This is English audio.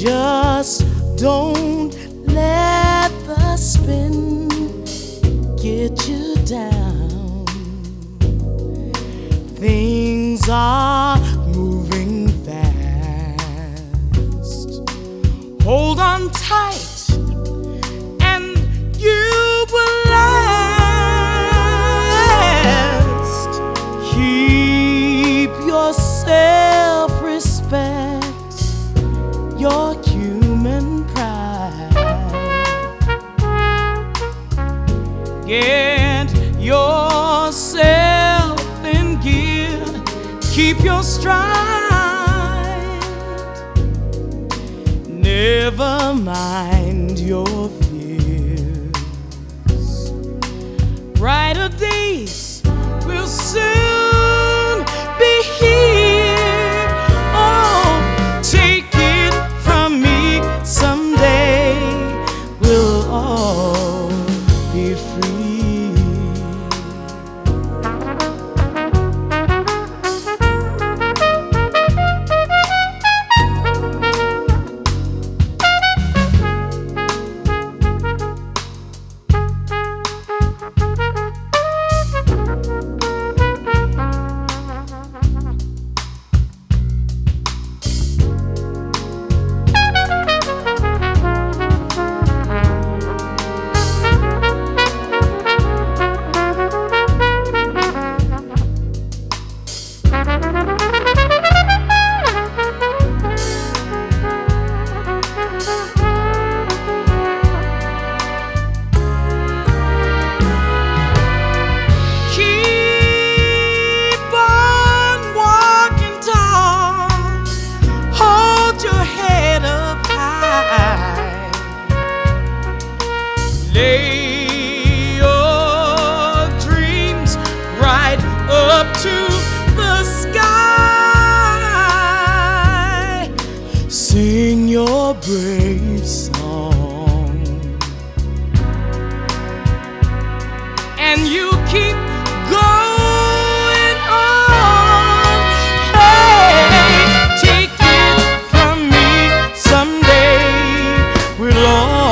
Just don't let the spin get you down. Things are moving fast. Hold on tight, Get yourself in gear, keep your stride. Never mind your fears. Brighter day your dreams right up to the sky. Sing your brave song, and you keep going. all